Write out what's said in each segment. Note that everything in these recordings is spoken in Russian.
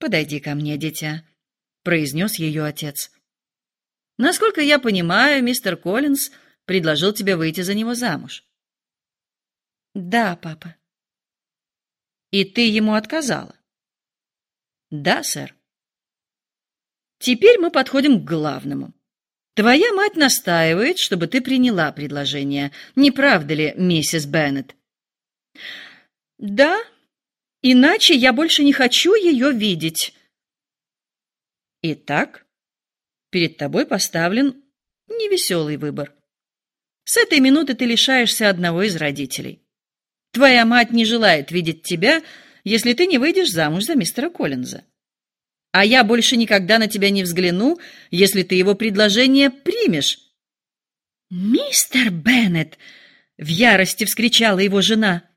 Подойди ко мне, дитя, произнес ее отец. Насколько я понимаю, мистер Коллинз предложил тебе выйти за него замуж. Да, папа. И ты ему отказала? Да, сэр. Теперь мы подходим к главному. Твоя мать настаивает, чтобы ты приняла предложение. Не правда ли, миссис Беннет? Да, иначе я больше не хочу ее видеть. Итак, перед тобой поставлен невеселый выбор. С этой минуты ты лишаешься одного из родителей. Твоя мать не желает видеть тебя, если ты не выйдешь замуж за мистера Коллинза. А я больше никогда на тебя не взгляну, если ты его предложение примешь. Мистер Беннет, в ярости вскричала его жена.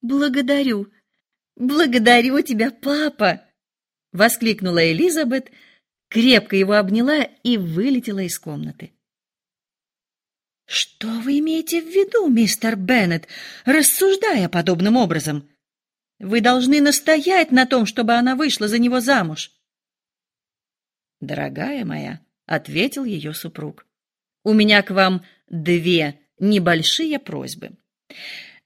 Благодарю. Благодарю тебя, папа, воскликнула Элизабет, крепко его обняла и вылетела из комнаты. Что вы имеете в виду, мистер Беннет, рассуждая подобным образом? Вы должны настоять на том, чтобы она вышла за него замуж. Дорогая моя, ответил ее супруг. У меня к вам две небольшие просьбы.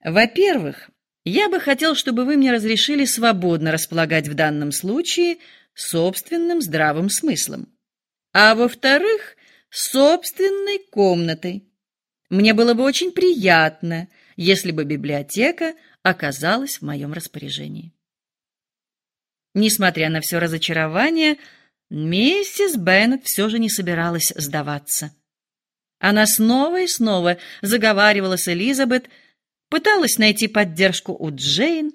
Во-первых, я бы хотел, чтобы вы мне разрешили свободно располагать в данном случае собственным здравым смыслом. А во-вторых, собственной комнатой. Мне было бы очень приятно, если бы библиотека оказалась в моем распоряжении. Несмотря на все разочарование, миссис Беннет все же не собиралась сдаваться. Она снова и снова заговаривала с Элизабет, пыталась найти поддержку у Джейн,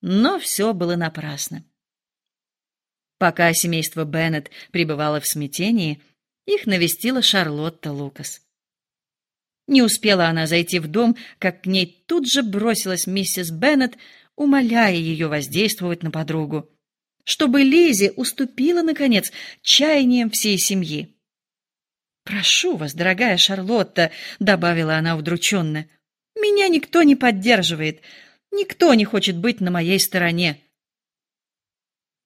но все было напрасно. Пока семейство Беннет пребывало в смятении, их навестила Шарлотта Лукас. Не успела она зайти в дом, как к ней тут же бросилась миссис Беннет, умоляя ее воздействовать на подругу, чтобы Лизи уступила наконец чаяниям всей семьи. Прошу вас, дорогая Шарлотта, добавила она удрученно. Меня никто не поддерживает, никто не хочет быть на моей стороне.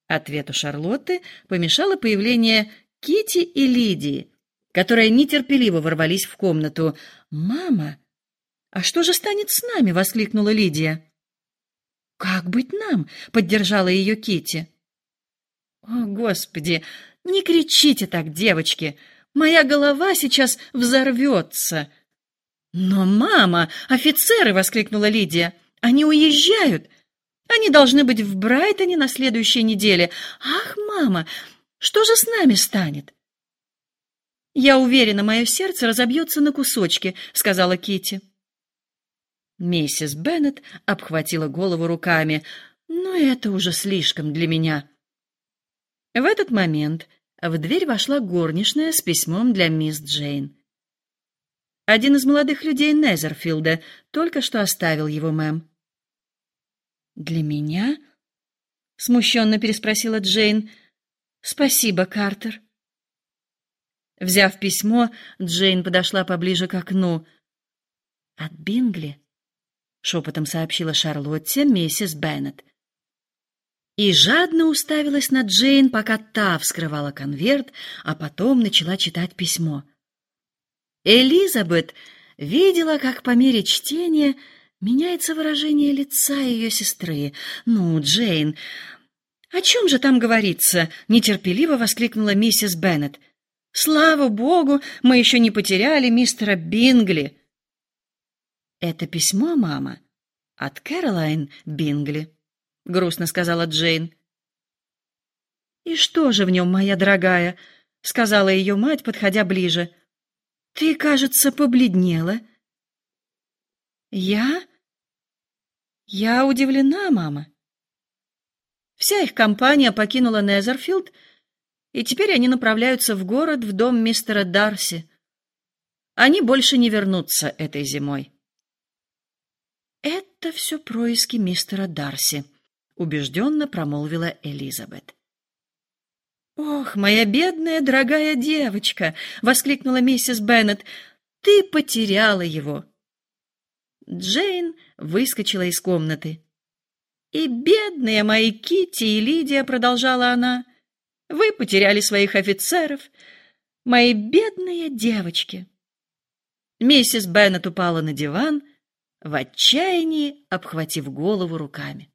Ответу Шарлотты помешало появление Кити и Лидии, которые нетерпеливо ворвались в комнату. «Мама, а что же станет с нами?» — воскликнула Лидия. «Как быть нам?» — поддержала ее Кити. «О, Господи, не кричите так, девочки! Моя голова сейчас взорвется!» «Но, мама, офицеры!» — воскликнула Лидия. «Они уезжают! Они должны быть в Брайтоне на следующей неделе. Ах, мама, что же с нами станет?» Я уверена, мое сердце разобьется на кусочки, сказала Кити. Миссис Беннет обхватила голову руками. Но это уже слишком для меня. В этот момент в дверь вошла горничная с письмом для мисс Джейн. Один из молодых людей Незерфилда только что оставил его, мэм. Для меня? смущенно переспросила Джейн. Спасибо, Картер. Взяв письмо, Джейн подошла поближе к окну. От Бингли, шепотом сообщила Шарлотте миссис Беннет. И жадно уставилась на Джейн, пока та вскрывала конверт, а потом начала читать письмо. Элизабет видела, как по мере чтения меняется выражение лица ее сестры. "Ну, Джейн, о чем же там говорится?" нетерпеливо воскликнула миссис Беннет. Слава богу, мы еще не потеряли мистера Бингли. Это письмо, мама, от Кэролайн Бингли, грустно сказала Джейн. И что же в нем, моя дорогая, сказала ее мать, подходя ближе. Ты, кажется, побледнела. Я Я удивлена, мама. Вся их компания покинула Незерфилд и теперь они направляются в город в дом мистера Дарси. Они больше не вернутся этой зимой. Это все происки мистера Дарси, убежденно промолвила Элизабет. Ох, моя бедная дорогая девочка, воскликнула миссис Беннет. Ты потеряла его. Джейн выскочила из комнаты. И бедные мои Кити и Лидия, продолжала она, вы потеряли своих офицеров, мои бедные девочки. Миссис Беннет упала на диван, в отчаянии обхватив голову руками.